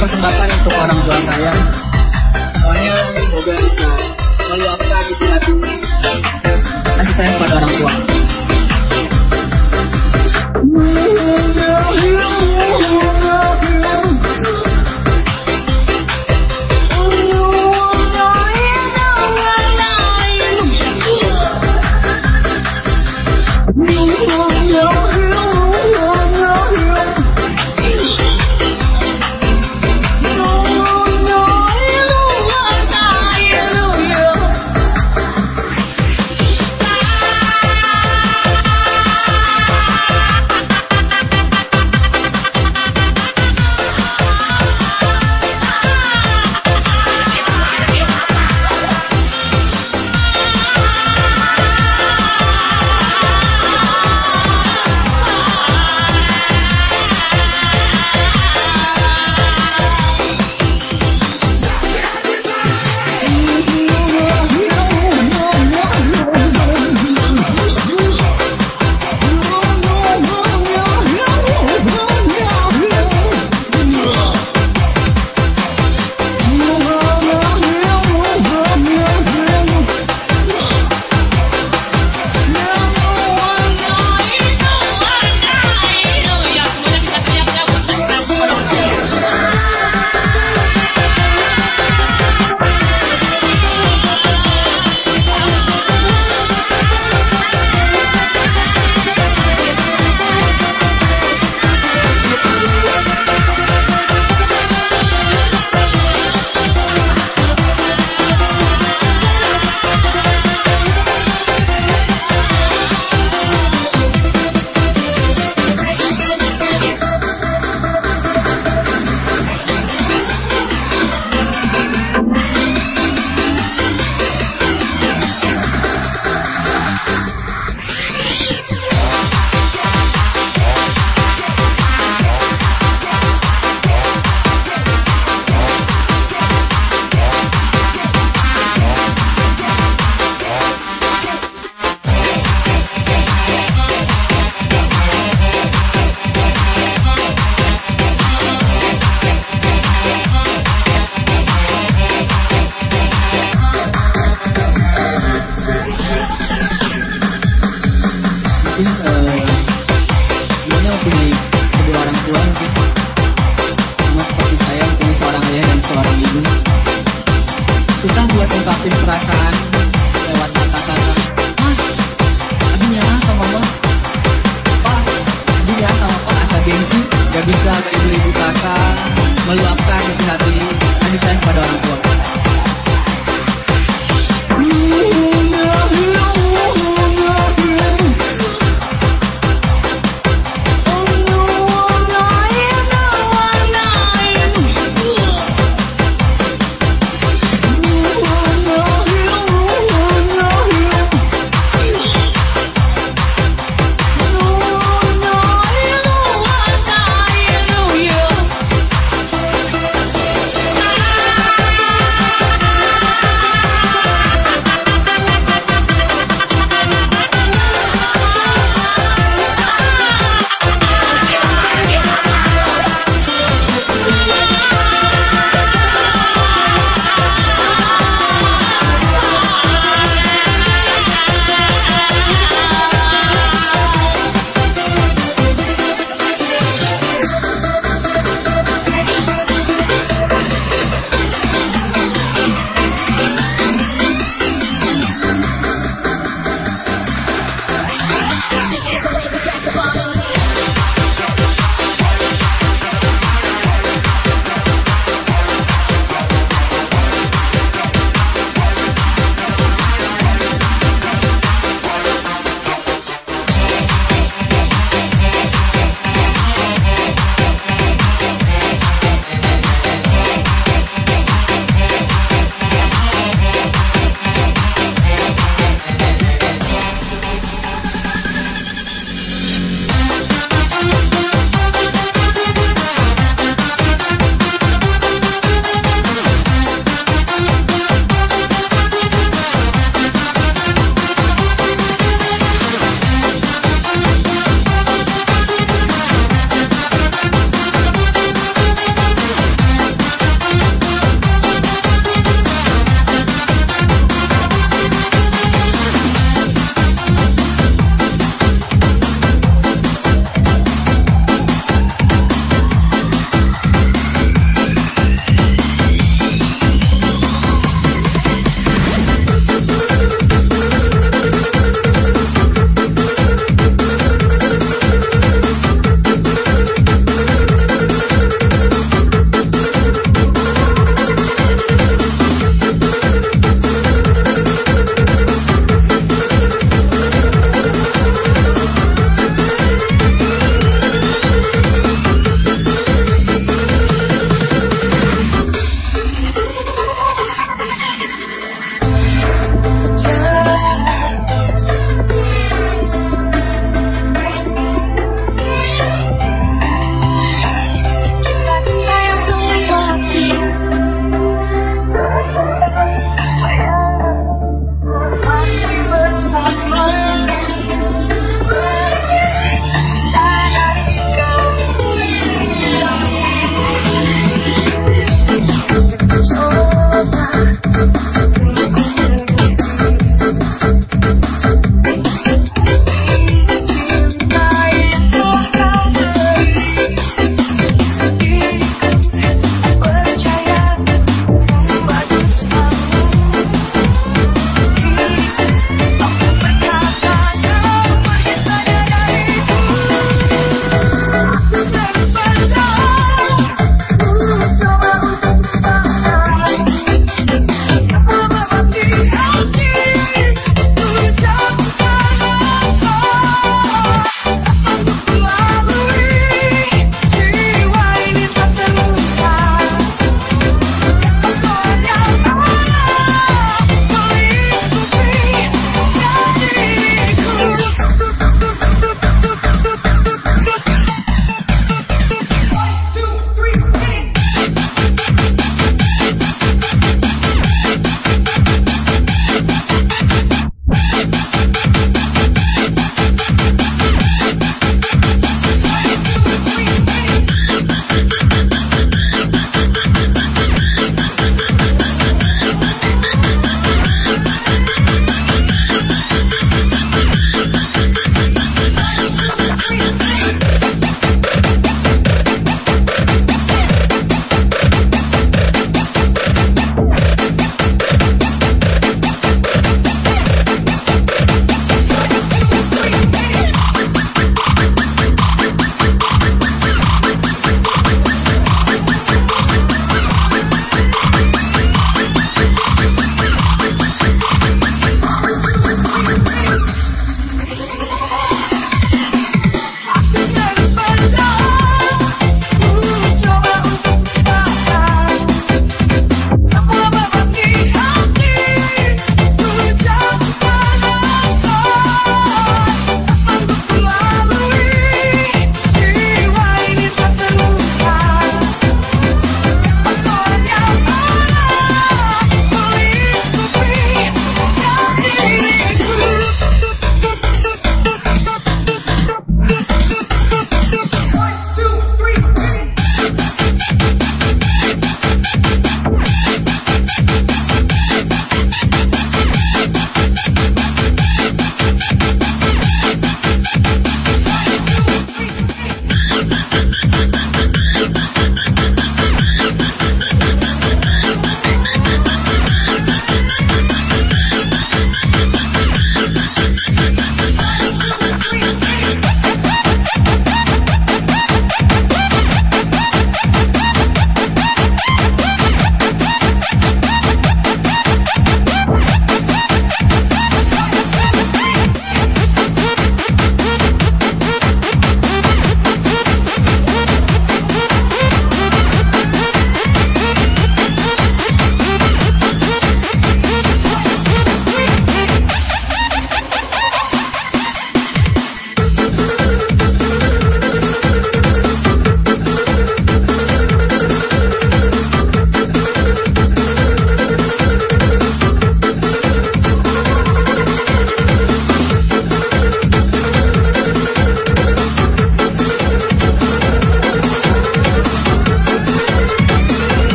persembahkan untuk orang tua saya. Semuanya semoga bisa meluapkan isi hati. Kasih sayang pada orang tua.